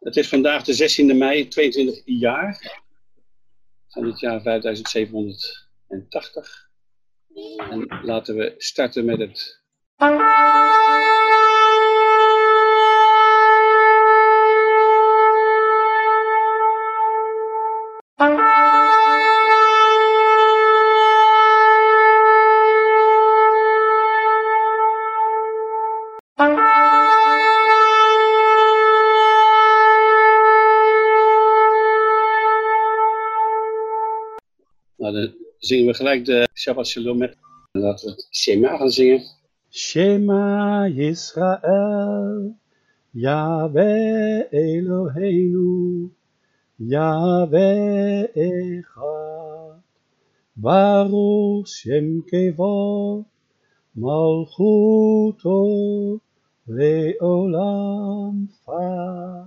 Het is vandaag de 16e mei, 22 jaar van het jaar 5780. En laten we starten met het zingen we gelijk de Shabbat Shalom met. En laten we Shema gaan zingen. Shema Yisrael, Yahweh Eloheinu, Yahweh Echad, Baruch Shem Kevod, Malchuto Leolam Fael.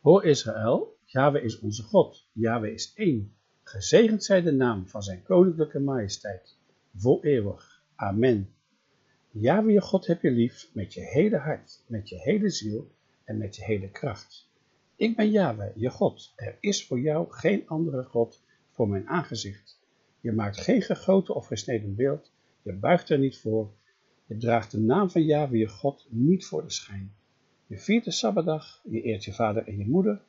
Hoor Israël, Yahweh is onze God, Yahweh is één. Gezegend zij de naam van zijn koninklijke majesteit, voor eeuwig. Amen. Yahweh je God heb je lief met je hele hart, met je hele ziel en met je hele kracht. Ik ben Yahweh, je God. Er is voor jou geen andere God voor mijn aangezicht. Je maakt geen gegoten of gesneden beeld, je buigt er niet voor. Je draagt de naam van Yahweh je God niet voor de schijn. Je viert de Sabbatdag, je eert je vader en je moeder,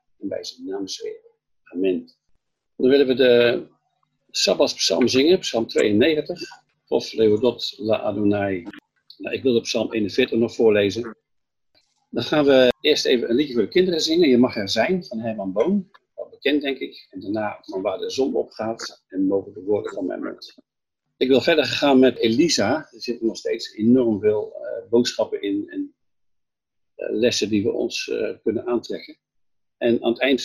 en bij zijn naam zweren. Amen. Dan willen we de Sabbatspsalm zingen, psalm 92. Of Leodot la Adonai. Nou, ik wil de psalm 41 nog voorlezen. Dan gaan we eerst even een liedje voor de kinderen zingen. Je mag er zijn, van Herman Boon. Wel bekend, denk ik. En daarna van waar de zon opgaat en mogen de woorden van mijn. Ik wil verder gaan met Elisa. Er zitten nog steeds enorm veel uh, boodschappen in en uh, lessen die we ons uh, kunnen aantrekken. En aan het eind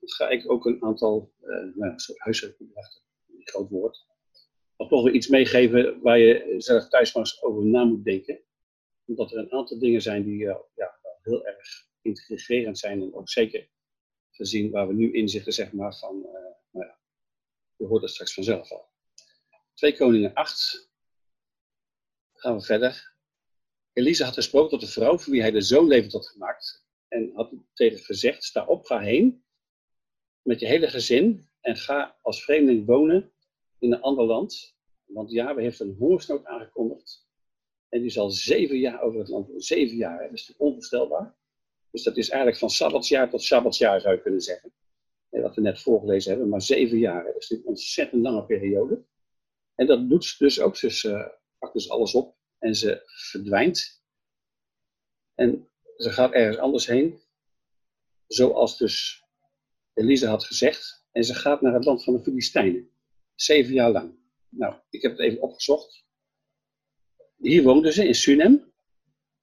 ga ik ook een aantal uh, nou, soort een groot woord. Maar toch weer iets meegeven waar je zelf thuis maar eens over na moet denken. Omdat er een aantal dingen zijn die uh, ja, heel erg integrerend zijn. En ook zeker gezien waar we nu in zitten, zeg maar, van, uh, nou ja, je hoort het straks vanzelf al. 2 Koningen 8. Gaan we verder. Elisa had gesproken tot de vrouw voor wie hij de zoon levend had gemaakt. En had tegen gezegd, sta op, ga heen met je hele gezin en ga als vreemdeling wonen in een ander land. Want Yahweh heeft een hongersnood aangekondigd. En die zal zeven jaar over het land. Zeven jaar, dat is onvoorstelbaar. Dus dat is eigenlijk van Sabbatsjaar tot Sabbatsjaar zou je kunnen zeggen. En wat we net voorgelezen hebben, maar zeven jaar. Dat is een ontzettend lange periode. En dat doet ze dus ook. Dus uh, pakt dus alles op en ze verdwijnt. En ze gaat ergens anders heen. Zoals dus Elise had gezegd. En ze gaat naar het land van de Filistijnen. Zeven jaar lang. Nou, ik heb het even opgezocht. Hier woonde ze in Sunem.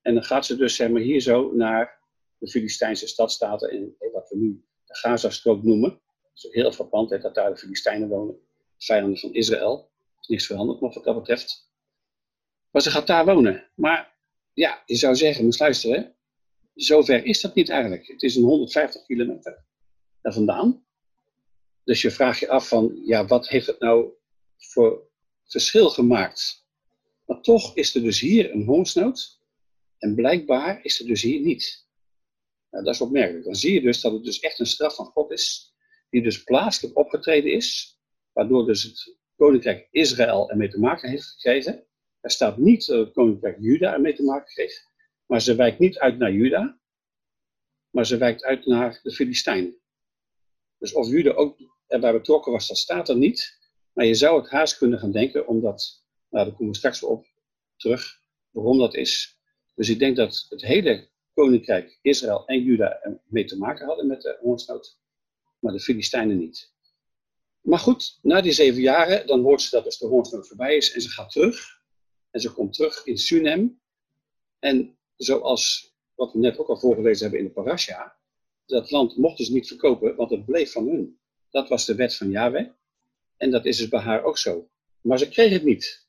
En dan gaat ze dus zeg maar, hier zo naar de Filistijnse stadstaten. En wat we nu de Gazastrook noemen. Dat is heel hè, dat daar de Filistijnen wonen. Vijanden van Israël. Er is niks veranderd wat dat betreft. Maar ze gaat daar wonen. Maar ja, je zou zeggen, moet luisteren. Zover is dat niet eigenlijk. Het is een 150 kilometer daar vandaan. Dus je vraagt je af van, ja, wat heeft het nou voor verschil gemaakt? Maar toch is er dus hier een hongersnood en blijkbaar is er dus hier niet. Nou, dat is opmerkelijk. Dan zie je dus dat het dus echt een straf van God is, die dus plaatselijk opgetreden is, waardoor dus het koninkrijk Israël ermee te maken heeft gekregen. Er staat niet dat het koninkrijk Juda ermee te maken kreeg, maar ze wijkt niet uit naar Juda, maar ze wijkt uit naar de Filistijnen. Dus of Juda ook erbij betrokken was, dat staat er niet. Maar je zou het haast kunnen gaan denken, omdat, nou daar komen we straks op terug, waarom dat is. Dus ik denk dat het hele koninkrijk Israël en Juda mee te maken hadden met de hongersnood, maar de Filistijnen niet. Maar goed, na die zeven jaren, dan hoort ze dat dus de hongersnood voorbij is en ze gaat terug. En ze komt terug in Sunem. En zoals wat we net ook al voorgelezen hebben in de parasha, dat land mochten ze niet verkopen, want het bleef van hun. Dat was de wet van Yahweh. En dat is dus bij haar ook zo. Maar ze kreeg het niet.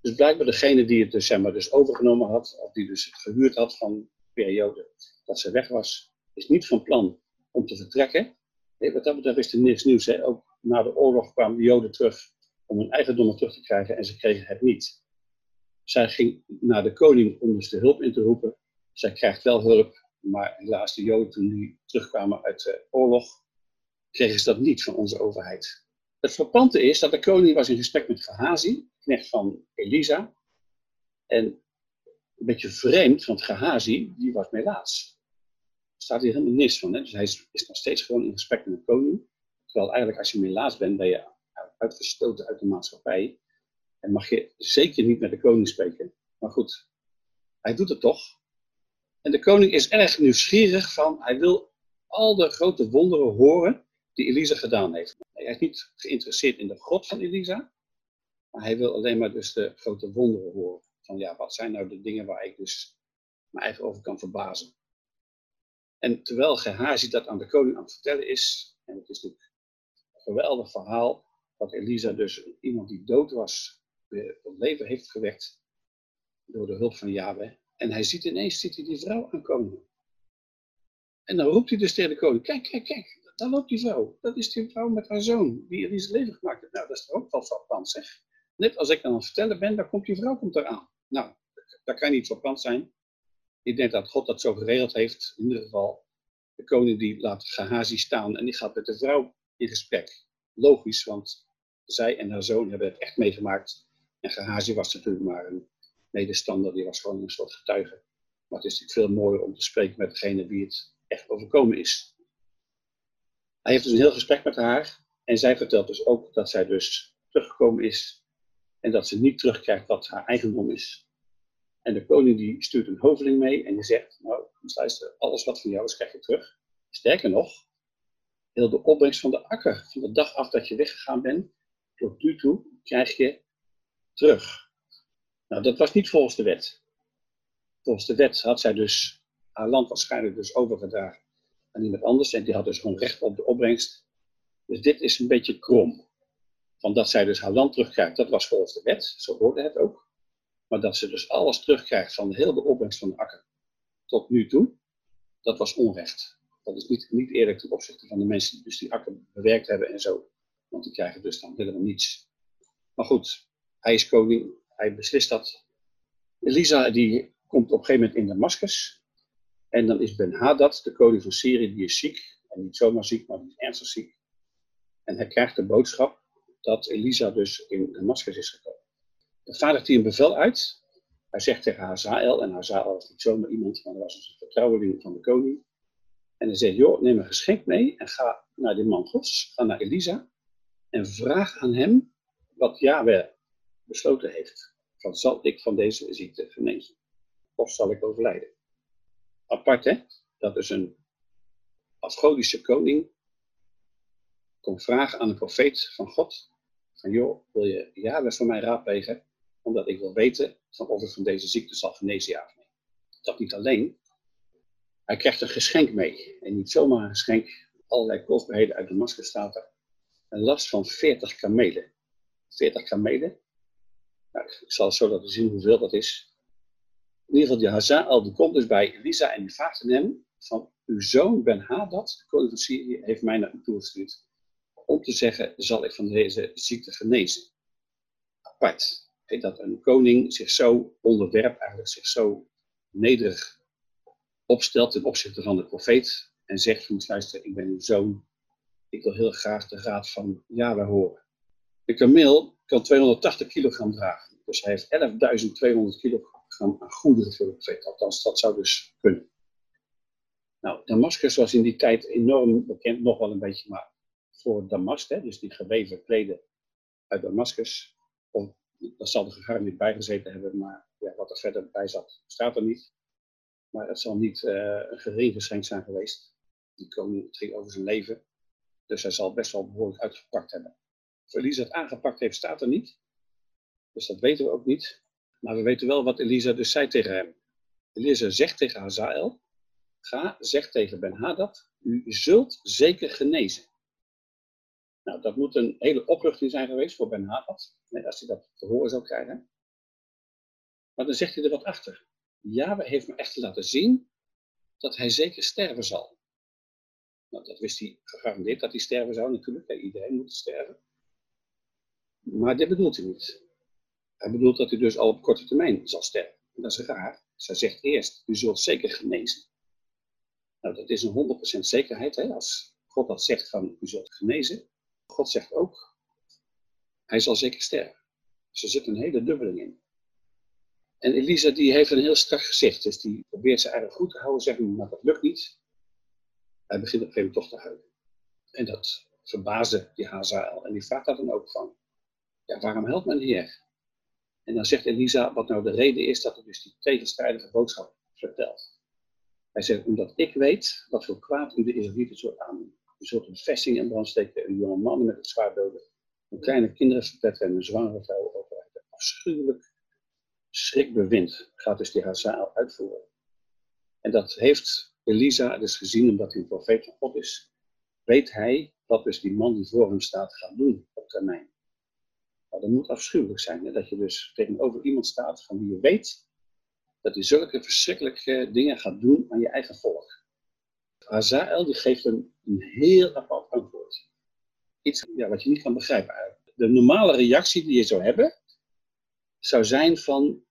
Dus blijkbaar degene die het dus, zeg maar, dus overgenomen had, of die dus het gehuurd had van de periode dat ze weg was, is niet van plan om te vertrekken. Nee, wat dat betreft is er niks nieuws. Hè? Ook na de oorlog kwamen de Joden terug om hun eigendommen terug te krijgen en ze kregen het niet. Zij ging naar de koning om dus de hulp in te roepen. Zij krijgt wel hulp, maar helaas de Joden die terugkwamen uit de oorlog, kregen ze dat niet van onze overheid. Het verpante is dat de koning was in gesprek met Gehazi, knecht van Elisa. En een beetje vreemd, want Gehazi, die was melaats. Er staat hier helemaal niks van. Hè? Dus hij is, nog steeds gewoon in gesprek met de koning. Terwijl eigenlijk als je melaats bent, ben je uitgestoten uit de maatschappij. En mag je zeker niet met de koning spreken. Maar goed, hij doet het toch. En de koning is erg nieuwsgierig van, hij wil al de grote wonderen horen die Elisa gedaan heeft. Hij is niet geïnteresseerd in de God van Elisa, maar hij wil alleen maar dus de grote wonderen horen. Van ja, wat zijn nou de dingen waar ik dus mijn eigen over kan verbazen. En terwijl Gehazi dat aan de koning aan het vertellen is, en het is natuurlijk een geweldig verhaal, dat Elisa dus iemand die dood was, weer leven heeft gewekt door de hulp van Yahweh. En hij ziet ineens ziet hij die vrouw aankomen. En dan roept hij dus tegen de koning, kijk, kijk, kijk, daar loopt die vrouw. Dat is die vrouw met haar zoon, die Elisa leven gemaakt heeft. Nou, dat is toch ook wel frappant, zeg. Net als ik aan het vertellen ben, dan komt die vrouw komt eraan. Nou, dat kan niet frappant zijn. Ik denk dat God dat zo geregeld heeft. In ieder geval, de koning die laat Gehazi staan en die gaat met de vrouw in gesprek. Logisch, want zij en haar zoon hebben het echt meegemaakt. En Gehazi was natuurlijk maar een medestander, die was gewoon een soort getuige. Maar het is natuurlijk veel mooier om te spreken met degene wie het echt overkomen is. Hij heeft dus een heel gesprek met haar. En zij vertelt dus ook dat zij dus teruggekomen is. En dat ze niet terugkrijgt wat haar eigendom is. En de koning die stuurt een hoveling mee en die zegt, nou, luister, alles wat van jou is, krijg je terug. Sterker nog, heel de opbrengst van de akker, van de dag af dat je weggegaan bent, tot nu toe krijg je terug. Nou, dat was niet volgens de wet. Volgens de wet had zij dus haar land waarschijnlijk dus overgedragen aan iemand anders en die had dus gewoon recht op de opbrengst. Dus dit is een beetje krom. Van dat zij dus haar land terugkrijgt, dat was volgens de wet, zo hoorde het ook. Maar dat ze dus alles terugkrijgt van de hele opbrengst van de akker tot nu toe, dat was onrecht. Dat is niet, niet eerlijk ten opzichte van de mensen die dus die akker bewerkt hebben en zo. Want die krijgen dus dan helemaal niets. Maar goed, hij is koning, hij beslist dat. Elisa die komt op een gegeven moment in Damascus. En dan is Ben-Hadad, de koning van Syrië, die is ziek. En niet zomaar ziek, maar die is ernstig ziek. En hij krijgt de boodschap dat Elisa dus in Damascus is gekomen. De vader die een bevel uit. Hij zegt tegen Hazael, en Hazael was niet zomaar iemand, maar hij was dus een vertrouweling van de koning. En hij zegt, joh, neem een geschenk mee en ga naar de man gods, ga naar Elisa en vraag aan hem wat Yahweh besloten heeft. Van zal ik van deze ziekte genezen? Of zal ik overlijden? Apart hè, dat is een afgodische koning komt vragen aan een profeet van God. Van joh, wil je Yahweh van mij raadplegen? Omdat ik wil weten van of ik van deze ziekte zal genezen ja of. Dat niet alleen. Hij krijgt een geschenk mee. En niet zomaar een geschenk. Allerlei kostbaarheden uit Damascus staat er een last van 40 kamelen. 40 kamelen. Ik zal zo laten zien hoeveel dat is. In ieder geval, die Hazael die komt dus bij Elisa en die vraagt hem van uw zoon Ben Hadad, de koning van Syrië, heeft mij naar u toegestuurd om te zeggen, zal ik van deze ziekte genezen. Apart. Dat een koning zich zo onderwerpt, eigenlijk zich zo nederig opstelt ten opzichte van de profeet en zegt van luister, ik ben uw zoon, ik wil heel graag de raad van Yahweh horen. De kameel kan 280 kilogram dragen. Dus hij heeft 11.200 kilogram aan goederen profeet. Althans, dat zou dus kunnen. Nou, Damascus was in die tijd enorm bekend, nog wel een beetje, maar voor damast, hè, dus die geweven kleden uit Damascus. Dat zal er gegarandeerd bij gezeten hebben, maar ja, wat er verder bij zat, staat er niet. Maar het zal niet uh, een gering geschenk zijn geweest. Die koning ging over zijn leven. Dus hij zal best wel behoorlijk uitgepakt hebben. Elisa het aangepakt heeft, staat er niet. Dus dat weten we ook niet. Maar we weten wel wat Elisa dus zei tegen hem. Elisa zegt tegen Hazael, ga, zeg tegen Ben-Hadad, u zult zeker genezen. Nou, dat moet een hele opluchting zijn geweest voor Ben-Hadad, als hij dat te zou krijgen. Maar dan zegt hij er wat achter. Yahweh heeft me echt laten zien dat hij zeker sterven zal. Nou, dat wist hij gegarandeerd dat hij sterven zou natuurlijk. Iedereen moet sterven. Maar dit bedoelt hij niet. Hij bedoelt dat hij dus al op korte termijn zal sterven. En dat is raar. Zij zegt eerst, u zult zeker genezen. Nou, dat is een 100% zekerheid. Hè? Als God dat zegt van, u zult genezen. God zegt ook, hij zal zeker sterven. Dus er zit een hele dubbeling in. En Elisa die heeft een heel strak gezicht, dus die probeert ze eigenlijk goed te houden, zegt maar dat lukt niet. Hij begint op een gegeven moment toch te huilen. En dat verbaasde die Hazael. En die vraagt daar dan ook van, ja, waarom helpt men hier? En dan zegt Elisa wat nou de reden is dat hij dus die tegenstrijdige boodschap vertelt. Hij zegt, omdat ik weet wat voor kwaad u de Israëlieten zult aandoen. U zult een vesting in brand steken, een jonge man met het zwaard doden, een kleine kinderen verpletteren en een zwangere vrouw overrijden. Afschuwelijk schrikbewind gaat dus die Hazael uitvoeren. En dat heeft Elisa dus gezien omdat hij een profeet van God is. Weet hij wat dus die man die voor hem staat gaat doen op termijn. Dat moet afschuwelijk zijn. Hè? Dat je dus tegenover iemand staat van wie je weet dat hij zulke verschrikkelijke dingen gaat doen aan je eigen volk. Hazael die geeft een, een heel apart antwoord. Iets ja, wat je niet kan begrijpen. De normale reactie die je zou hebben, zou zijn van,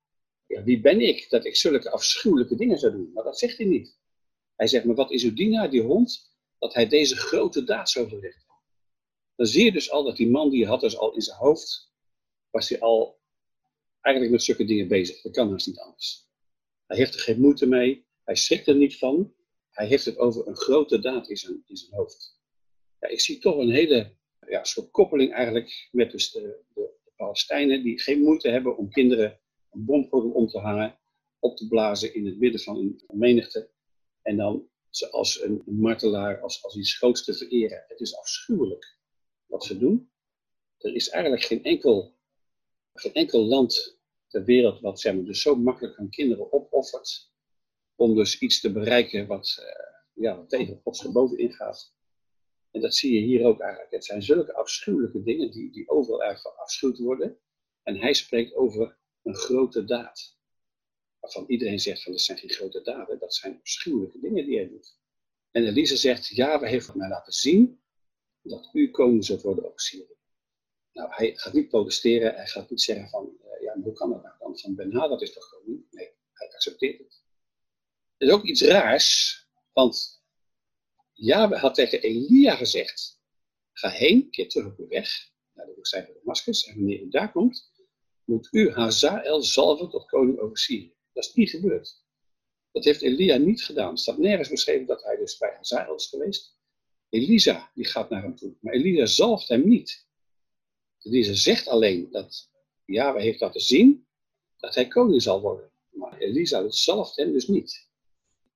ja, wie ben ik dat ik zulke afschuwelijke dingen zou doen? Maar dat zegt hij niet. Hij zegt, maar wat is uw dienaar, die hond, dat hij deze grote daad zou verrichten? Dan zie je dus al dat die man die had dus al in zijn hoofd, was hij al eigenlijk met zulke dingen bezig. Dat kan dus niet anders. Hij heeft er geen moeite mee, hij schrikt er niet van, hij heeft het over een grote daad in zijn, in zijn hoofd. Ja, ik zie toch een hele ja, soort koppeling eigenlijk met dus de, de, Palestijnen die geen moeite hebben om kinderen een bomgordel om te hangen, op te blazen in het midden van een menigte en dan ze als een martelaar, als, als iets groots te vereren. Het is afschuwelijk wat ze doen. Er is eigenlijk geen enkel, geen enkel land ter wereld wat zeg maar, dus zo makkelijk aan kinderen opoffert om dus iets te bereiken wat, uh, ja, tegen Gods geboden ingaat. En dat zie je hier ook eigenlijk. Het zijn zulke afschuwelijke dingen die, die overal erg verafschuwd worden. En hij spreekt over een grote daad. Waarvan iedereen zegt van dat zijn geen grote daden, dat zijn afschuwelijke dingen die hij doet. En Elise zegt, ja, we heeft mij laten zien dat u koning zult worden op Syrië. Nou, hij gaat niet protesteren, hij gaat niet zeggen van, uh, ja, hoe kan dat nou dan? Van Ben dat is toch koning? Nee, hij accepteert het. Het is ook iets raars, want Yahweh had tegen Elia gezegd, ga heen, keer terug op uw weg, naar de woestijn van Damascus, en wanneer u daar komt, moet u Hazael zalven tot koning over Syrië. Dat is niet gebeurd. Dat heeft Elia niet gedaan. Er staat nergens beschreven dat hij dus bij Hazael is geweest. Elisa, die gaat naar hem toe. Maar Elisa zalft hem niet. Elisa zegt alleen dat Yahweh heeft laten zien dat hij koning zal worden. Maar Elisa zalft hem dus niet.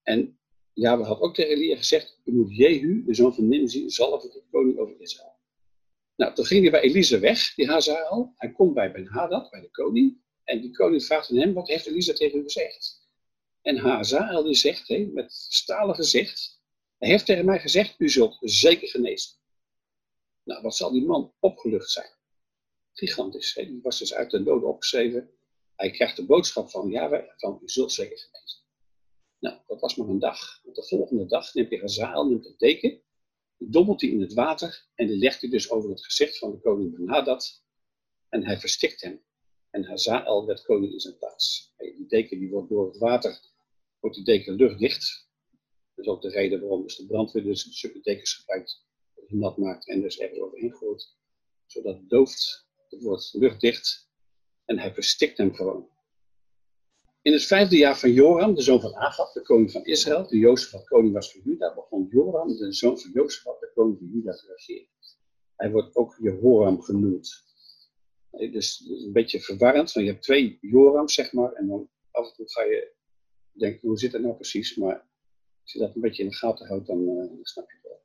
En ja, we had ook tegen Elia gezegd, u moet Jehu, de zoon van Nimzi, zalven tot koning over Israël. Nou, toen ging hij bij Elisa weg, die Hazael. Hij komt bij Ben-Hadad, bij de koning. En die koning vraagt aan hem, wat heeft Elisa tegen u gezegd? En Hazael die zegt, he, met stalen gezicht, hij heeft tegen mij gezegd, u zult zeker genezen. Nou, wat zal die man opgelucht zijn? Gigantisch. He. Die was dus uit de dood opgeschreven. Hij krijgt de boodschap van, ja, van u zult zeker genezen. Nou, dat was maar een dag. De volgende dag neemt hij een zaal, neemt een deken, die dobbelt hij in het water en die legt hij dus over het gezicht van de koning Benadad en hij verstikt hem. En Hazael werd koning in zijn plaats. Die deken die wordt door het water, wordt die deken luchtdicht. Dat is ook de reden waarom dus de brandweer dus dekens gebruikt, nat maakt en dus ergens overheen gooit. Zodat het dooft, het wordt luchtdicht en hij verstikt hem gewoon. In het vijfde jaar van Joram, de zoon van Agab, de koning van Israël, de Jozef koning was van Juda, begon Joram, de zoon van Jozef, de koning van Juda, te regeren. Hij wordt ook Jehoram genoemd. Dus een beetje verwarrend, want je hebt twee Jorams, zeg maar, en dan af en toe ga je denken, hoe zit het nou precies? Maar als je dat een beetje in de gaten houdt, dan, dan snap je het wel.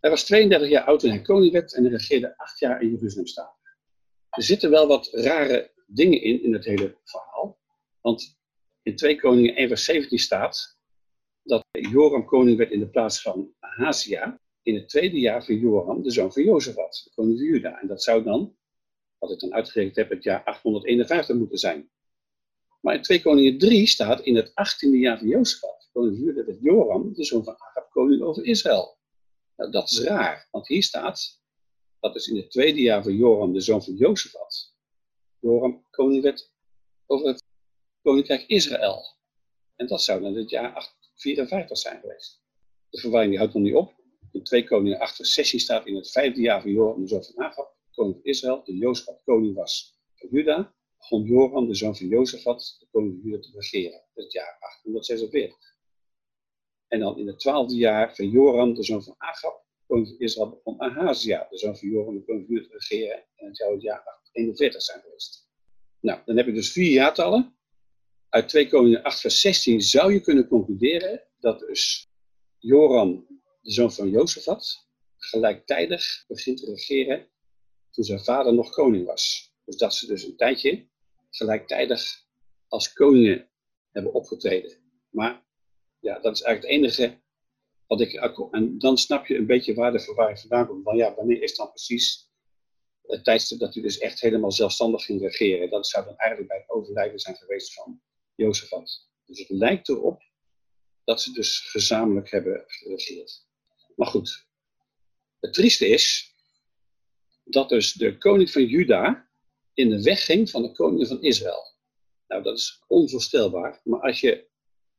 Hij was 32 jaar oud toen hij koning werd en regeerde acht jaar in Jeruzalem staan. Er zitten wel wat rare dingen in, in het hele verhaal. Want in 2 Koningen 1 vers 17 staat dat Joram koning werd in de plaats van Ahazia in het tweede jaar van Joram, de zoon van Jozefat, de koning van Juda. En dat zou dan, wat ik dan uitgerekend heb, het jaar 851 moeten zijn. Maar in 2 Koningen 3 staat in het 18e jaar van Jozefat, koning van Juda, werd Joram, de zoon van Agab, koning over Israël. Nou, dat is raar, want hier staat, dat is in het tweede jaar van Joram, de zoon van Jozefat, Joram koning werd over het koninkrijk Israël. En dat zou dan het jaar 854 zijn geweest. De verwarring houdt nog niet op. In 2 Koningen 8 vers 16 staat in het vijfde jaar van Joram, de zoon van Agab, koning van Israël, de Jozefat koning was van Juda, begon Joram, de zoon van Jozefat, de koning van Juda, te regeren. Het jaar 846. En dan in het twaalfde jaar van Joram, de zoon van Agab, koning Israël, Ahazia, de zoon van Joram, de koning te regeren. En het zou het jaar 841 zijn geweest. Nou, dan heb je dus vier jaartallen. Uit 2 Koningen 8 vers 16 zou je kunnen concluderen dat dus Joram, de zoon van Jozefat, gelijktijdig begint te regeren toen zijn vader nog koning was. Dus dat ze dus een tijdje gelijktijdig als koningen hebben opgetreden. Maar ja, dat is eigenlijk het enige ik. En dan snap je een beetje waar de verwarring vandaan komt. Want ja, wanneer is dan precies het tijdstip dat hij dus echt helemaal zelfstandig ging regeren? Dat zou dan eigenlijk bij het overlijden zijn geweest van Jozefat. Dus het lijkt erop dat ze dus gezamenlijk hebben geregeerd. Maar goed, het trieste is dat dus de koning van Juda in de weg ging van de koning van Israël. Nou, dat is onvoorstelbaar. Maar als je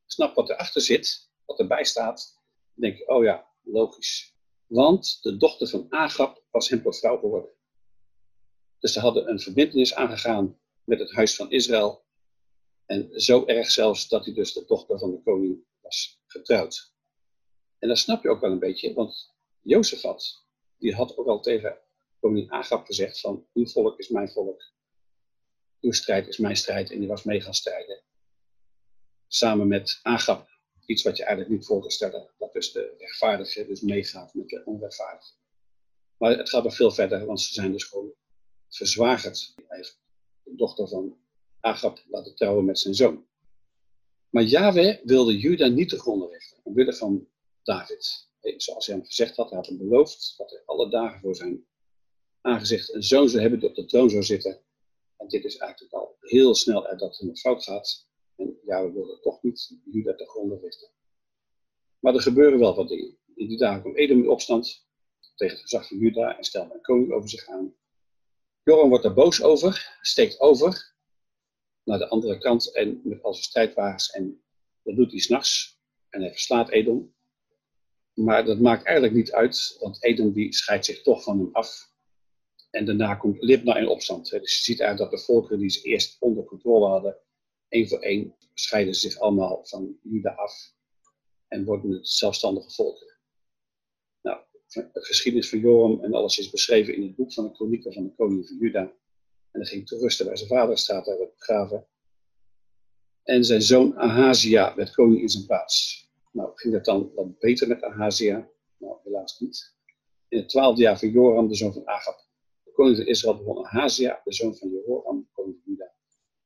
snapt wat erachter zit, wat erbij staat, dan denk oh ja, logisch. Want de dochter van Agab was hem tot vrouw geworden. Dus ze hadden een verbindenis aangegaan met het huis van Israël. En zo erg zelfs dat hij dus de dochter van de koning was getrouwd. En dat snap je ook wel een beetje, want Jozefat, die had ook al tegen koning Agab gezegd van, uw volk is mijn volk. Uw strijd is mijn strijd. En die was mee gaan strijden. Samen met Agab. Iets wat je eigenlijk niet voor te stellen. Dat dus de rechtvaardige dus meegaat met de onrechtvaardige. Maar het gaat nog veel verder, want ze zijn dus gewoon verzwagerd. Hij de dochter van Agab laten trouwen met zijn zoon. Maar Yahweh wilde Juda niet te gronden richten, omwille van David. Zoals hij hem gezegd had, hij had hem beloofd dat hij alle dagen voor zijn aangezicht een zoon zou hebben die op de troon zou zitten. En dit is eigenlijk al heel snel dat het fout gaat. En ja, we wilden toch niet Juda te gronden richten. Maar er gebeuren wel wat dingen. In die dagen kwam Edom in opstand tegen het gezag van Juda en stelde een koning over zich aan. Joram wordt daar boos over, steekt over naar de andere kant en met al zijn strijdwagens. En dat doet hij s'nachts. En hij verslaat Edom. Maar dat maakt eigenlijk niet uit, want Edom die scheidt zich toch van hem af. En daarna komt Libna in opstand. Dus je ziet eigenlijk dat de volkeren die ze eerst onder controle hadden, één voor één scheiden zich allemaal van Juda af en worden het zelfstandige volkeren. Nou, de geschiedenis van Joram en alles is beschreven in het boek van de kronieken van de koning van Juda. En hij ging te rusten bij zijn vader, staat daar begraven. En zijn zoon Ahazia werd koning in zijn plaats. Nou, ging het dan wat beter met Ahazia? Nou, helaas niet. In het twaalfde jaar van Joram, de zoon van Agab, koning van Israël begon Ahazia, de zoon van Jehoram, koning van Juda,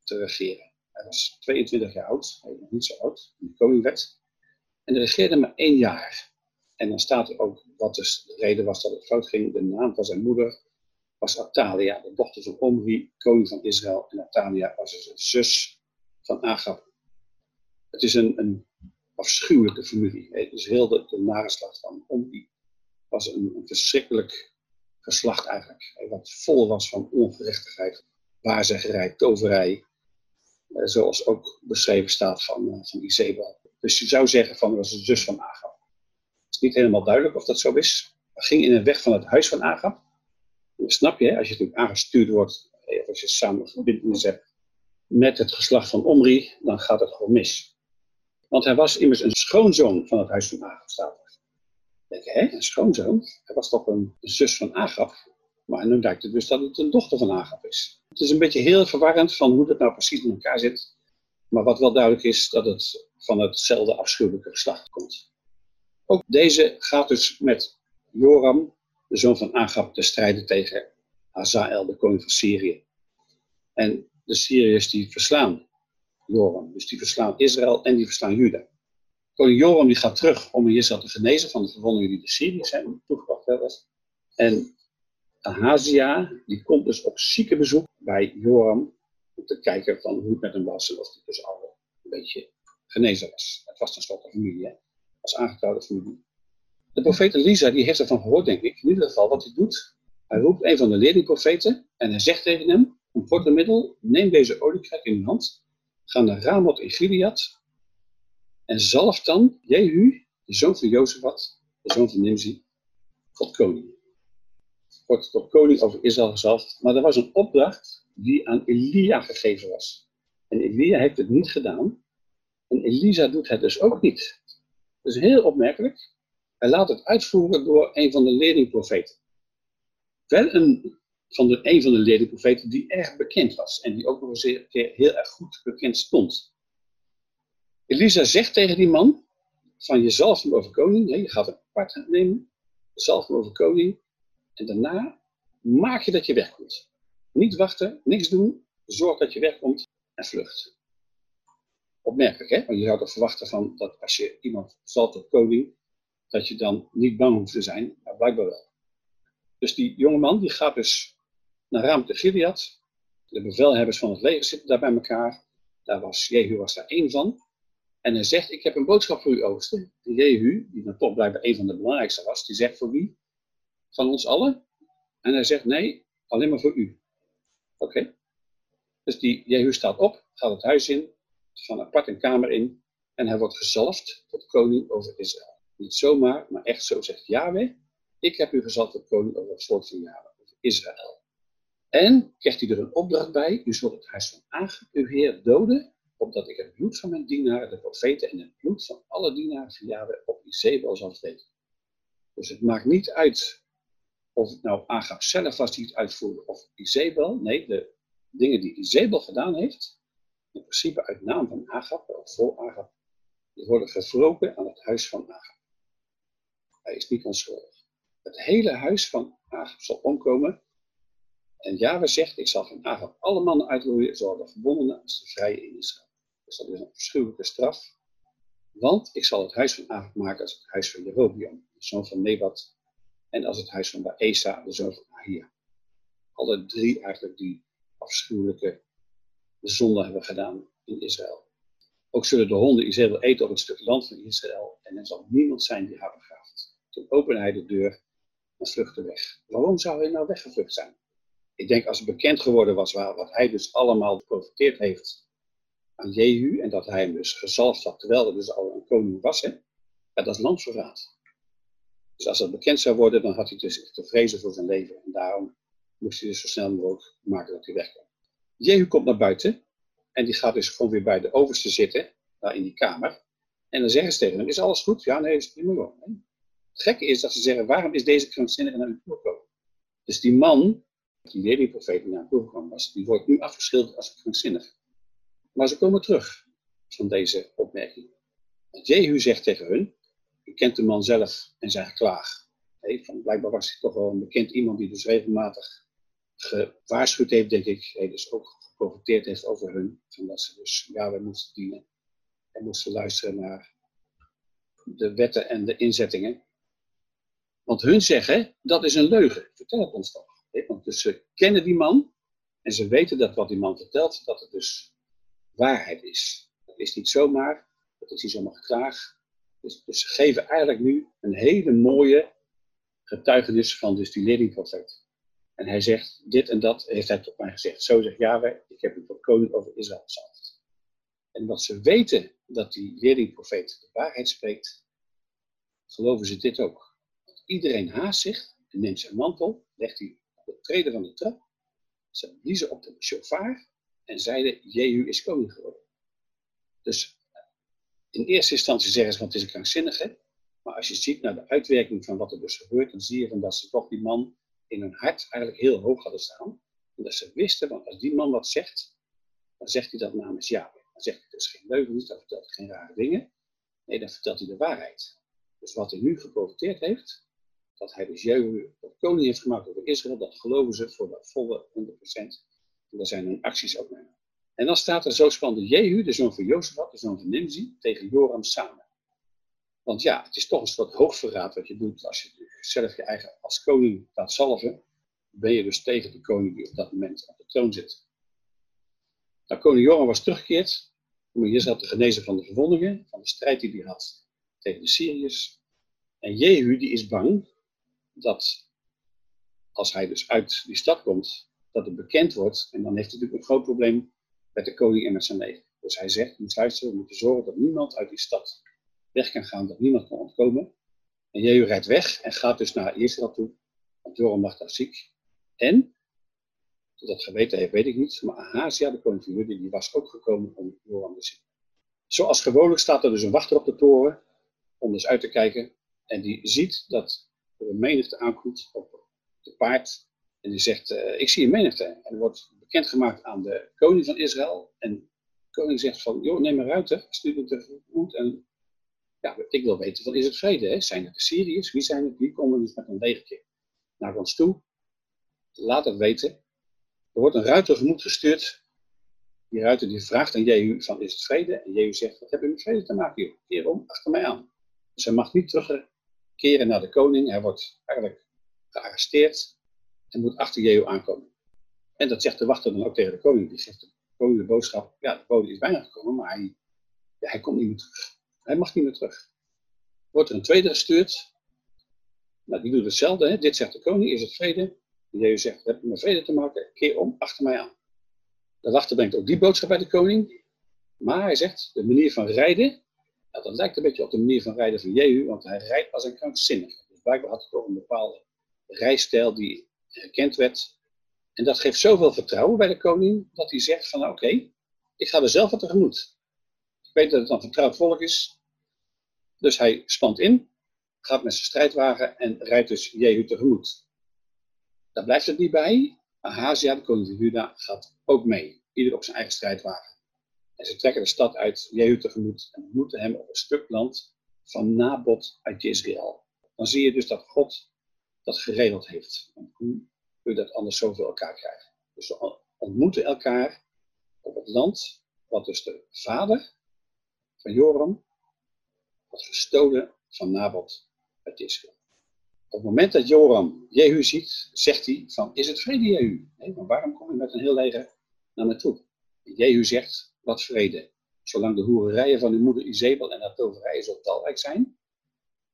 te regeren. Hij was 22 jaar oud, hij niet zo oud, toen hij koning werd. En hij regeerde maar één jaar. En dan staat er ook wat dus de reden was dat het fout ging. De naam van zijn moeder was Atalia, de dochter van Omri, koning van Israël. En Atalia was dus een zus van Agab. Het is een, een afschuwelijke familie. Dus heel de, de nageslacht van Omri was een, een verschrikkelijk geslacht eigenlijk. Wat vol was van ongerechtigheid, waarzeggerij, toverij. Eh, zoals ook beschreven staat van, uh, van Izebel. Dus je zou zeggen van, was de zus van Agab. Het is niet helemaal duidelijk of dat zo is. Hij ging in de weg van het huis van Agab. snap je, als je natuurlijk aangestuurd wordt, eh, als je samen verbindenis hebt met het geslacht van Omri, dan gaat het gewoon mis. Want hij was immers een schoonzoon van het huis van Agab, staat er denk een schoonzoon? Hij was toch een, zus van Agab? Maar nu lijkt het dus dat het een dochter van Agab is. Het is een beetje heel verwarrend van hoe dat nou precies in elkaar zit. Maar wat wel duidelijk is, dat het van hetzelfde afschuwelijke geslacht komt. Ook deze gaat dus met Joram, de zoon van Agab, te strijden tegen Hazael, de koning van Syrië. En de Syriërs die verslaan Joram. Dus die verslaan Israël en die verslaan Juda. Koning Joram die gaat terug om Israël te genezen van de verwondingen die de Syriërs hebben toegebracht. En Ahazia die komt dus op ziekenbezoek bij Joram om te kijken van hoe het met hem was en of hij dus al een beetje genezen was. Het was tenslotte familie, hè? als aangetrouwde familie. De profeet Elisa die heeft ervan gehoord, denk ik. In ieder geval wat hij doet. Hij roept een van de leerlingprofeten en hij zegt tegen hem, een korte middel, neem deze oliekruik in uw hand, ga naar Ramoth in Gilead en zalf dan Jehu, de zoon van Jozefat, de zoon van Nimzi, tot koning. Wordt tot koning over Israël gezalfd, maar er was een opdracht die aan Elia gegeven was. En Elia heeft het niet gedaan. En Elisa doet het dus ook niet. Dat is heel opmerkelijk. Hij laat het uitvoeren door een van de leerlingprofeten. Wel een van de, een van de leerlingprofeten die erg bekend was. En die ook nog eens een keer heel erg goed bekend stond. Elisa zegt tegen die man, van je zalf hem over koning, je gaat een apart nemen, zalf hem over koning, en daarna maak je dat je wegkomt. Niet wachten, niks doen, zorg dat je wegkomt en vlucht. Opmerkelijk, hè? Want je zou toch verwachten van dat als je iemand zalft tot koning, dat je dan niet bang hoeft te zijn, maar blijkbaar wel. Dus die jongeman die gaat dus naar Raam de Gilead. De bevelhebbers van het leger zitten daar bij elkaar. Daar was Jehu was daar één van. En hij zegt, ik heb een boodschap voor u, overste. Jehu, die dan toch blijkbaar een van de belangrijkste was, die zegt voor wie? Van ons allen? En hij zegt, nee, alleen maar voor u. Oké. Dus die Jehu staat op, gaat het huis in, van apart een kamer in. En hij wordt gezalfd tot koning over Israël. Niet zomaar, maar echt zo zegt Yahweh. Ik heb u gezalfd tot koning over het volk van Yahweh, over Israël. En krijgt hij er een opdracht bij, u zult het huis van Agab, uw heer, doden, opdat ik het bloed van mijn dienaren, de profeten, en het bloed van alle dienaren van Yahweh op Izebel zal vreten. Dus het maakt niet uit of het nou Agab zelf was die het uitvoerde, of Izebel. Nee, de dingen die Izebel gedaan heeft, in principe uit naam van Agab, of voor Agab, die worden gewroken aan het huis van Agab. Hij is niet onschuldig. Het hele huis van Agab zal omkomen en Java zegt, ik zal van Agab alle mannen uitroeien, zowel de verbonden als de vrije in Israël. Dus dat is een verschuwelijke straf. Want ik zal het huis van Agab maken als het huis van Jerobiam, de zoon van Nebat, en als het huis van Baesa, de zoon van Ahia. Alle drie eigenlijk die afschuwelijke zonde hebben gedaan in Israël. Ook zullen de honden Israël eten op het stuk land van Israël en er zal niemand zijn die haar begraaft. Toen opende hij de deur en vluchtte weg. Waarom zou hij nou weggevlucht zijn? Ik denk als het bekend geworden was waar, wat hij dus allemaal geprofiteerd heeft aan Jehu en dat hij hem dus gezalfd had terwijl er dus al een koning was, hè, dat is landverraad. Dus als dat bekend zou worden, dan had hij dus te vrezen voor zijn leven. En daarom moest hij dus zo snel mogelijk maken dat hij wegkwam. Jehu komt naar buiten en die gaat dus gewoon weer bij de overste zitten, daar in die kamer. En dan zeggen ze tegen hem, is alles goed? Ja, nee, dat is prima. Het gekke is dat ze zeggen, waarom is deze krankzinnige naar u toegekomen? Dus die man die leerlingprofeet die naar hem toegekomen was, die wordt nu afgeschilderd als krankzinnig. Maar ze komen terug van deze opmerking. Jehu zegt tegen hun, u kent de man zelf en zijn geklaag. Van, blijkbaar was hij toch wel een bekend iemand die dus regelmatig gewaarschuwd heeft, denk ik. Dus ook geprofiteerd heeft over hun. Van dat ze dus Yahweh moesten dienen. En moesten luisteren naar de wetten en de inzettingen. Want hun zeggen, dat is een leugen. Vertel het ons toch. Want dus ze kennen die man en ze weten dat wat die man vertelt, dat het dus waarheid is. Dat is niet zomaar, dat is niet zomaar graag. Dus, dus, ze geven eigenlijk nu een hele mooie getuigenis van dus die leerlingprofeet. En hij zegt, dit en dat heeft hij tot mij gezegd. Zo zegt Yahweh, ik heb u tot koning over Israël gezalfd. En wat ze weten dat die leerlingprofeet de waarheid spreekt, geloven ze dit ook. Want iedereen haast zich en neemt zijn mantel, legt hij de treden van de trap. Ze bliezen op de shofar en zeiden, Jehu is koning geworden. Dus in eerste instantie zeggen ze, want het is een krankzinnige. Maar als je ziet naar de uitwerking van wat er dus gebeurt, dan zie je van dat ze toch die man in hun hart eigenlijk heel hoog hadden staan. En dat ze wisten, want als die man wat zegt, dan zegt hij dat namens Yahweh. Dan zegt hij dus geen leugen, dan vertelt hij geen rare dingen. Nee, dan vertelt hij de waarheid. Dus wat hij nu geprofiteerd heeft, dat hij dus Jehu tot koning heeft gemaakt over Israël, dat geloven ze voor de volle 100%. En daar zijn hun acties ook mee. En dan staat er, zo spande Jehu, de zoon van Jozefat, de zoon van Nimzi, tegen Joram samen. Want ja, het is toch een soort hoogverraad wat je doet als je zelf je eigen als koning laat zalven. Ben je dus tegen de koning die op dat moment op de troon zit. Nou, koning Joram was teruggekeerd om Israël te genezen van de verwondingen, van de strijd die hij had tegen de Syriërs. En Jehu die is bang dat als hij dus uit die stad komt, dat het bekend wordt. En dan heeft hij natuurlijk een groot probleem met de koning en met zijn leger. Dus hij zegt, moet luisteren, we moeten zorgen dat niemand uit die stad weg kan gaan, dat niemand kan ontkomen. En Jehu rijdt weg en gaat dus naar Israël toe, want Joram lag daar ziek. En, dat geweten heeft, weet ik niet, maar Ahazia, de koning van Juda, die was ook gekomen om Joram te zien. Zoals gewoonlijk staat er dus een wachter op de toren, om dus uit te kijken. En die ziet dat er een menigte aankomt op het paard. En die zegt, uh, ik zie een menigte. En wordt bekendgemaakt aan de koning van Israël. En de koning zegt van, joh, neem een ruiter, stuur het tegemoet. En ja, ik wil weten, wat is het vrede? Hè? Zijn het de Syriërs? Wie zijn het? Wie komen dus met een legertje naar ons toe? Laat het weten. Er wordt een ruiter tegemoet gestuurd. Die ruiter die vraagt aan Jehu van, is het vrede? En Jehu zegt, wat heb je met vrede te maken, joh? Keer om, achter mij aan. Dus hij mag niet terugkeren naar de koning. Hij wordt eigenlijk gearresteerd en moet achter Jehu aankomen. En dat zegt de wachter dan ook tegen de koning. Die geeft de koning de boodschap, ja, de koning is bijna gekomen, maar hij, hij komt niet meer terug. Hij mag niet meer terug. Wordt er een tweede gestuurd. Nou, die doet hetzelfde. Hè? Dit zegt de koning, is het vrede. Jehu zegt, heb je met vrede te maken? Keer om, achter mij aan. De wachter brengt ook die boodschap bij de koning. Maar hij zegt, de manier van rijden, nou, dat lijkt een beetje op de manier van rijden van Jehu, want hij rijdt als een krankzinnige. Dus blijkbaar had hij toch een bepaalde rijstijl die herkend werd. En dat geeft zoveel vertrouwen bij de koning, dat hij zegt van oké, ik ga er zelf wat tegemoet. Ik weet dat het een vertrouwd volk is. Dus hij spant in, gaat met zijn strijdwagen en rijdt dus Jehu tegemoet. Daar blijft het niet bij. Ahazia, de koning van Juda, gaat ook mee. Ieder op zijn eigen strijdwagen. En ze trekken de stad uit Jehu tegemoet en ontmoeten hem op een stuk land van Nabot uit Israël. Dan zie je dus dat God dat geregeld heeft. Kun je dat anders zo voor elkaar krijgen? Dus ze ontmoeten elkaar op het land wat dus de vader van Joram had gestolen van Nabot uit Israël. Op het moment dat Joram Jehu ziet, zegt hij van, is het vrede Jehu? Nee, maar waarom kom je met een heel leger naar me toe? Jehu zegt, wat vrede. Zolang de hoererijen van uw moeder Izebel en haar toverijen zo talrijk zijn.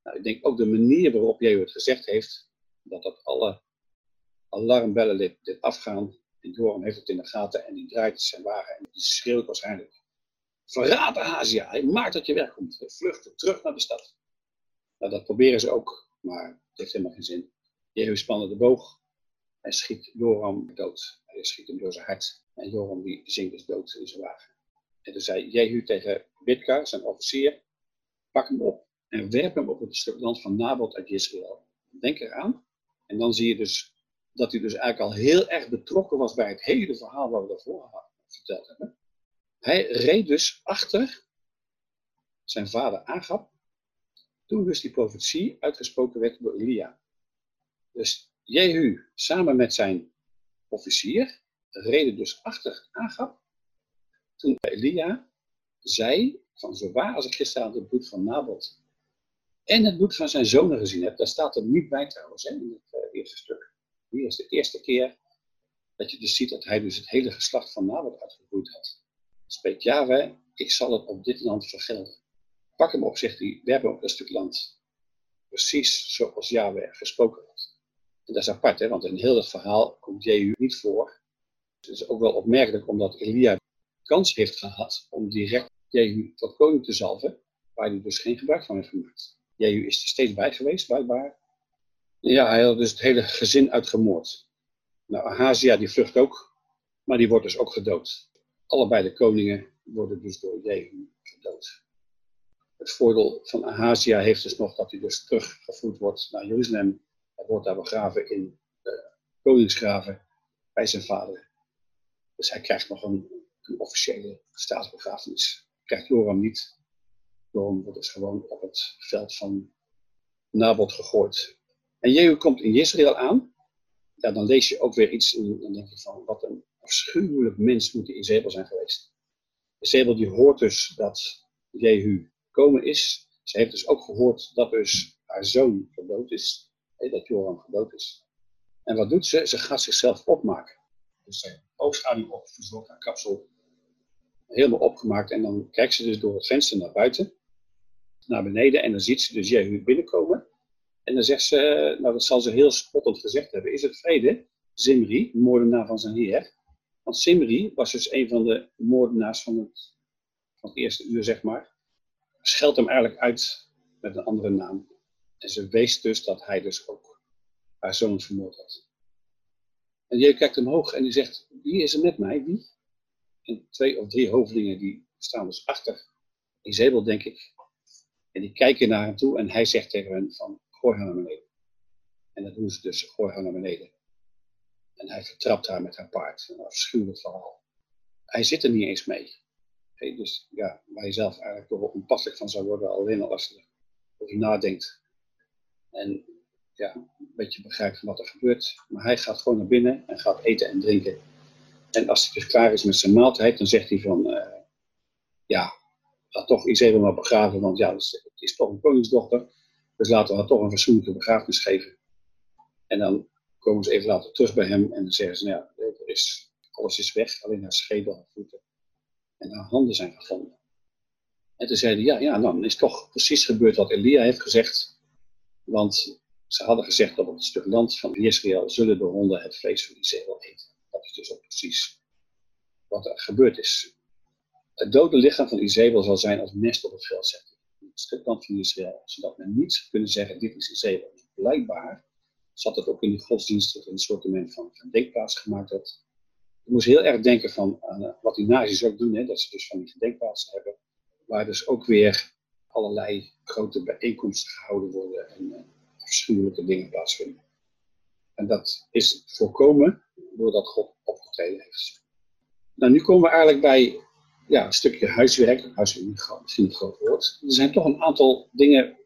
Nou, ik denk ook de manier waarop Jehu het gezegd heeft, dat dat alle alarmbellen dit, dit afgaan. En Joram heeft het in de gaten en die draait zijn wagen en die schreeuwt waarschijnlijk. Verraad Azië, hij maakt dat je wegkomt. Hij vlucht terug naar de stad. Nou, dat proberen ze ook, maar het heeft helemaal geen zin. Jehu spannen de boog en schiet Joram dood. Hij schiet hem door zijn hart. En Joram die zinkt dus dood in zijn wagen. En toen zei Jehu tegen Bidka, zijn officier, pak hem op en werp hem op het stuk land van Nabot uit Israël. Denk eraan. En dan zie je dus dat hij dus eigenlijk al heel erg betrokken was bij het hele verhaal wat we daarvoor verteld hebben. Hij reed dus achter zijn vader Agab, toen dus die profetie uitgesproken werd door Elia. Dus Jehu samen met zijn officier reden dus achter Agab, toen Elia zei van zo waar als ik gisteravond het bloed van Nabot en het bloed van zijn zonen gezien heb, daar staat er niet bij trouwens hè, in het uh, eerste stuk. Hier is de eerste keer dat je dus ziet dat hij dus het hele geslacht van Nabot uitgevoerd had. Spreekt Yahweh, ik zal het op dit land vergelden. Pak hem op, zegt hij, we hebben ook een stuk land. Precies zoals Yahweh gesproken had. En dat is apart, hè, want in heel dat verhaal komt Jehu niet voor. Het is ook wel opmerkelijk omdat Elia kans heeft gehad om direct Jehu tot koning te zalven, waar hij dus geen gebruik van heeft gemaakt. Jehu is er steeds bij geweest, blijkbaar. Ja, hij had dus het hele gezin uitgemoord. Nou, Ahazia die vlucht ook, maar die wordt dus ook gedood. Allebei de koningen worden dus door Jehu gedood. Het voordeel van Ahazia heeft dus nog dat hij dus teruggevoerd wordt naar Jeruzalem. Hij wordt daar begraven in de koningsgraven bij zijn vader. Dus hij krijgt nog een, een officiële staatsbegrafenis. Krijgt Joram niet. Joram wordt dus gewoon op het veld van Nabot gegooid. En Jehu komt in Israël aan. Ja, dan lees je ook weer iets en dan denk je van wat een afschuwelijk mens moet die Izebel zijn geweest. Izebel die hoort dus dat Jehu gekomen is. Ze heeft dus ook gehoord dat dus haar zoon gedood is. dat Joram gedood is. En wat doet ze? Ze gaat zichzelf opmaken. Dus ze oogschaduw op, verzorgt haar kapsel. Helemaal opgemaakt. En dan kijkt ze dus door het venster naar buiten. Naar beneden. En dan ziet ze dus Jehu binnenkomen. En dan zegt ze, nou dat zal ze heel spottend gezegd hebben. Is het vrede? Zimri, moordenaar van zijn heer. Want Zimri was dus een van de moordenaars van het, van het eerste uur, zeg maar. Scheldt hem eigenlijk uit met een andere naam. En ze wees dus dat hij dus ook haar zoon vermoord had. En die kijkt omhoog en die zegt, wie is er met mij? Wie? En twee of drie hoofdlingen die staan dus achter Izebel, denk ik. En die kijken naar hem toe en hij zegt tegen hen van, En dat doen ze dus, gooi naar beneden. En hij vertrapt haar met haar paard. Een afschuwelijk verhaal. Hij zit er niet eens mee. dus ja, waar je zelf eigenlijk toch wel onpasselijk van zou worden, alleen al als je over nadenkt. En ja, een beetje begrijpt wat er gebeurt. Maar hij gaat gewoon naar binnen en gaat eten en drinken. En als hij dus klaar is met zijn maaltijd, dan zegt hij van, uh, ja, laat toch iets even maar begraven, want ja, het is toch een koningsdochter. Dus laten we haar toch een fatsoenlijke begrafenis geven. En dan komen ze even later terug bij hem en dan zeggen ze, nou ja, er is, alles is weg, alleen haar schedel en voeten. En haar handen zijn gevonden. En toen zeiden ja, ja, dan is toch precies gebeurd wat Elia heeft gezegd. Want ze hadden gezegd dat op het stuk land van Israël zullen de honden het vlees van Israël eten. Dat is dus ook precies wat er gebeurd is. Het dode lichaam van Izebel zal zijn als nest op het veld zetten. Land van Israël. Zodat men niet kunnen zeggen, dit is. Dus blijkbaar zat het ook in die godsdienst dat een soort van, van denkplaats gemaakt werd. Ik moest heel erg denken van eh, wat die nazi's ook doen, hè, dat ze dus van die gedenkplaatsen hebben, waar dus ook weer allerlei grote bijeenkomsten gehouden worden en uh, afschuwelijke dingen plaatsvinden. En dat is voorkomen doordat God opgetreden heeft. Nou, nu komen we eigenlijk bij ja, een stukje huiswerk. Huiswerk is misschien een groot woord. Er zijn toch een aantal dingen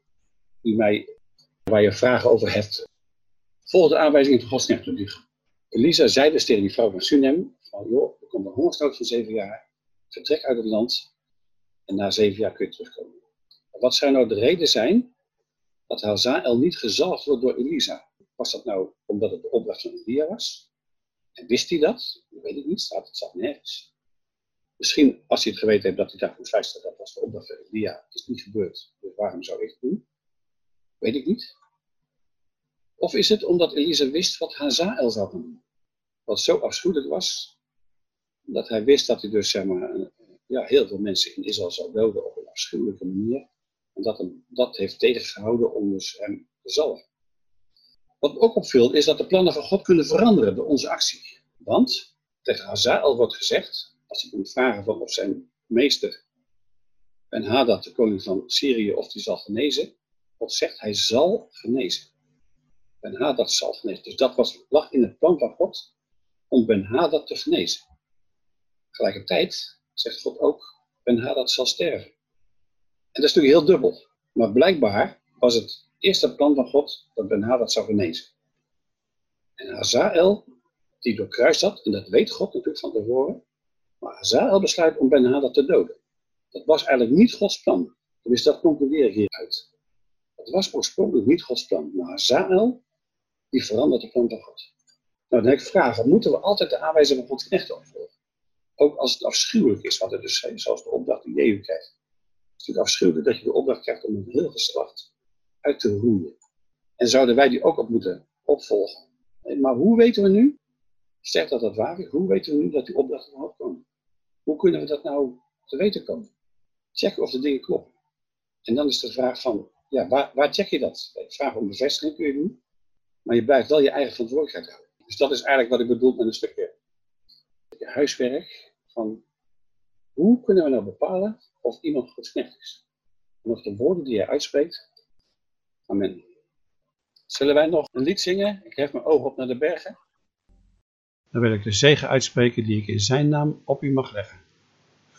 die mij, waar je vragen over hebt. Volgens de aanwijzingen van Gods Elisa zei dus tegen die vrouw van Sunem, van joh, er komt een hongersnood van zeven jaar, vertrek uit het land en na zeven jaar kun je terugkomen. Wat zou nou de reden zijn dat Hazael niet gezalfd wordt door Elisa? Was dat nou omdat het de opdracht van Elia was? En wist hij dat? Dat weet ik niet, staat, het staat nergens. Misschien als hij het geweten heeft dat hij daar goed luistert, dat was de opdracht van Elia. Het is niet gebeurd, dus waarom zou ik het doen? Weet ik niet. Of is het omdat Elisa wist wat Hazael zou doen? Wat zo afschuwelijk was, dat hij wist dat hij dus zeg maar, ja, heel veel mensen in Israël zou doden op een afschuwelijke manier. En dat hem dat heeft tegengehouden om dus hem te zalven. Wat ook opviel is dat de plannen van God kunnen veranderen door onze actie. Want tegen Hazael wordt gezegd, als hij moet vragen van of zijn meester Ben Hadad, de koning van Syrië, of hij zal genezen, God zegt hij zal genezen. Ben Hadad zal genezen. Dus dat was, lag in het plan van God om Ben Hadad te genezen. Tegelijkertijd zegt God ook, Ben Hadad zal sterven. En dat is natuurlijk heel dubbel. Maar blijkbaar was het eerste plan van God dat Ben Hadad zou genezen. En Hazael, die door kruis zat, en dat weet God natuurlijk van tevoren, maar Hazael besluit om Ben Hadad te doden. Dat was eigenlijk niet Gods plan. Dus dat concludeer ik hieruit. Het was oorspronkelijk niet Gods plan. Maar Hazael die verandert de plan van God. Nou, dan heb ik vragen, moeten we altijd de aanwijzingen van Gods knechten opvolgen? Ook als het afschuwelijk is, wat er dus zijn, zoals de opdracht die Jehu krijgt. Het is natuurlijk afschuwelijk dat je de opdracht krijgt om een heel geslacht uit te roeien. En zouden wij die ook op moeten opvolgen? Maar hoe weten we nu, zeg dat dat waar is, hoe weten we nu dat die opdrachten omhoog komen? Hoe kunnen we dat nou te weten komen? Checken of de dingen kloppen. En dan is de vraag van, ja, waar, waar check je dat? Vraag om bevestiging kun je doen. Maar je blijft wel je eigen verantwoordelijkheid houden. Dus dat is eigenlijk wat ik bedoel met een stukje huiswerk. Van hoe kunnen we nou bepalen of iemand Gods knecht is? En of de woorden die hij uitspreekt. Amen. Zullen wij nog een lied zingen? Ik hef mijn ogen op naar de bergen. Dan wil ik de zegen uitspreken die ik in zijn naam op u mag leggen.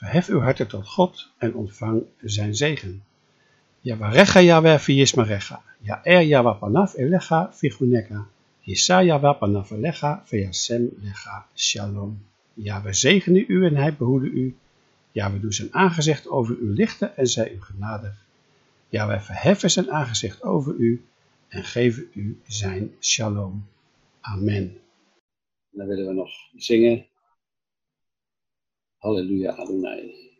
Verhef uw harten tot God en ontvang zijn zegen. Yavarecha Yahweh viyismarecha. Ya'er Yahweh panav elecha figuneka. Yisa Yahweh panav elecha viyasem lecha shalom. Ja, we zegenen u en hij behoede u. Ja, we doen zijn aangezicht over u lichten en zij u genadig. Ja, wij verheffen zijn aangezicht over u en geven u zijn shalom. Amen. Dan willen we nog zingen. Halleluja Adonai.